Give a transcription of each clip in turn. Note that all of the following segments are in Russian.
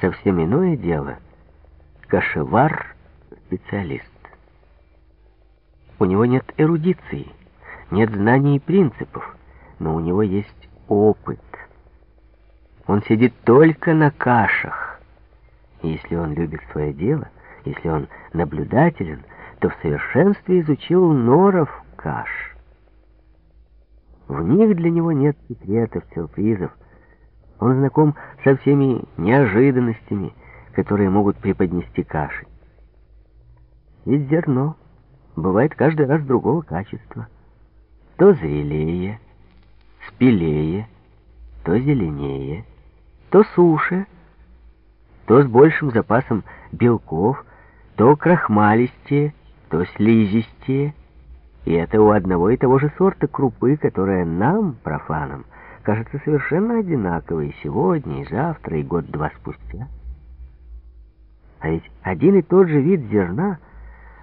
совсем иное дело. Кашевар-специалист. У него нет эрудиции, нет знаний и принципов, но у него есть опыт. Он сидит только на кашах. И если он любит свое дело, если он наблюдателен, то в совершенстве изучил норов каш. В них для него нет секретов, сюрпризов. Он знаком со всеми неожиданностями, которые могут преподнести каши. Ведь зерно бывает каждый раз другого качества. То зрелее, спелее, то зеленее, то суше, то с большим запасом белков, то крахмалистее, то слизистее. И это у одного и того же сорта крупы, которая нам, профанам, кажется совершенно одинаковой сегодня, и завтра, и год-два спустя. А ведь один и тот же вид зерна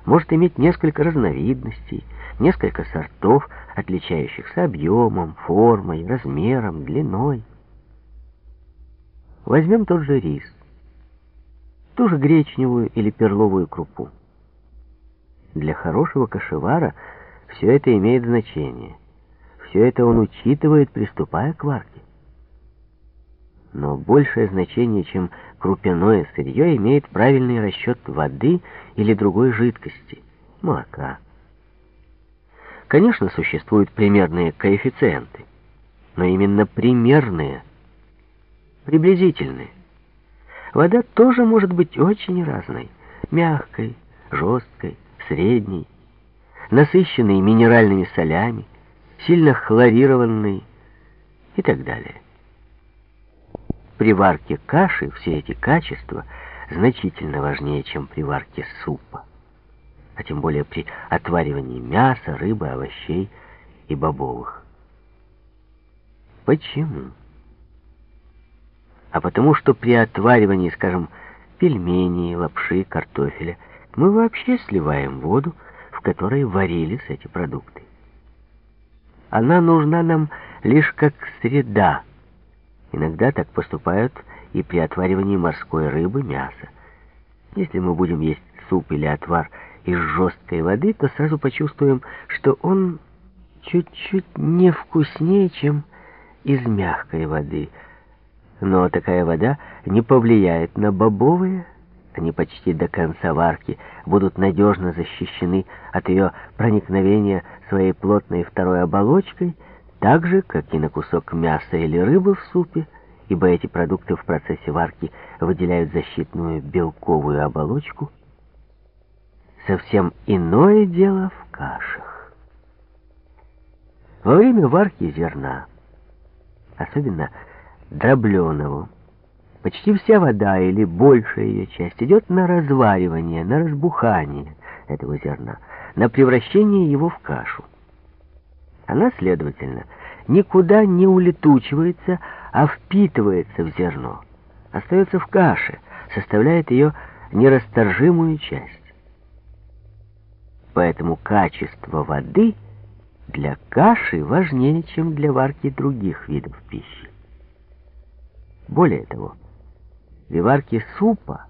может иметь несколько разновидностей, несколько сортов, отличающихся объемом, формой, размером, длиной. Возьмем тот же рис, ту же гречневую или перловую крупу. Для хорошего кашевара все это имеет значение. Все это он учитывает, приступая к варке. Но большее значение, чем крупяное сырье, имеет правильный расчет воды или другой жидкости, молока. Конечно, существуют примерные коэффициенты, но именно примерные, приблизительные. Вода тоже может быть очень разной, мягкой, жесткой, средней, насыщенной минеральными солями, сильно хлорированной и так далее. При варке каши все эти качества значительно важнее, чем при варке супа а тем более при отваривании мяса, рыбы, овощей и бобовых. Почему? А потому что при отваривании, скажем, пельменей, лапши, картофеля, мы вообще сливаем воду, в которой варились эти продукты. Она нужна нам лишь как среда. Иногда так поступают и при отваривании морской рыбы, мяса. Если мы будем есть суп или отвар из жесткой воды, то сразу почувствуем, что он чуть-чуть не вкуснее, чем из мягкой воды. Но такая вода не повлияет на бобовые, они почти до конца варки будут надежно защищены от ее проникновения своей плотной второй оболочкой, так же, как и на кусок мяса или рыбы в супе, ибо эти продукты в процессе варки выделяют защитную белковую оболочку, Совсем иное дело в кашах. Во время варки зерна, особенно дробленого, почти вся вода или большая ее часть идет на разваривание, на разбухание этого зерна, на превращение его в кашу. Она, следовательно, никуда не улетучивается, а впитывается в зерно, остается в каше, составляет ее нерасторжимую часть. Поэтому качество воды для каши важнее, чем для варки других видов пищи. Более того, при варке супа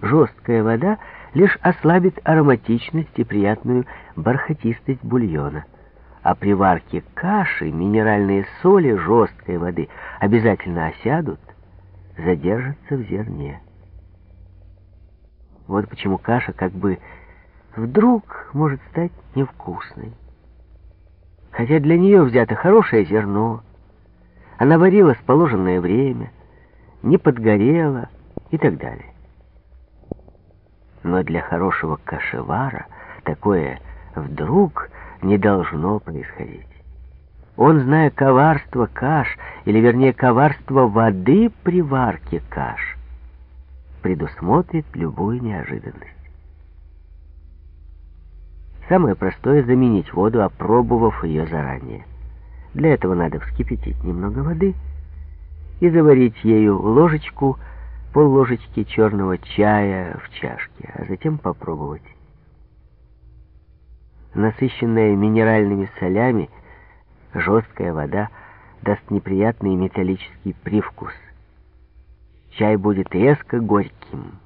жесткая вода лишь ослабит ароматичность и приятную бархатистость бульона, а при варке каши минеральные соли жесткой воды обязательно осядут, задержатся в зерне. Вот почему каша как бы вдруг может стать невкусной. Хотя для нее взято хорошее зерно, она варилась положенное время, не подгорела и так далее. Но для хорошего кашевара такое вдруг не должно происходить. Он, зная коварство каш, или вернее коварство воды при варке каш, предусмотрит любую неожиданность. Самое простое — заменить воду, опробовав ее заранее. Для этого надо вскипятить немного воды и заварить ею ложечку, пол-ложечки черного чая в чашке, а затем попробовать. Насыщенная минеральными солями, жесткая вода даст неприятный металлический привкус. чай будет резко горьким.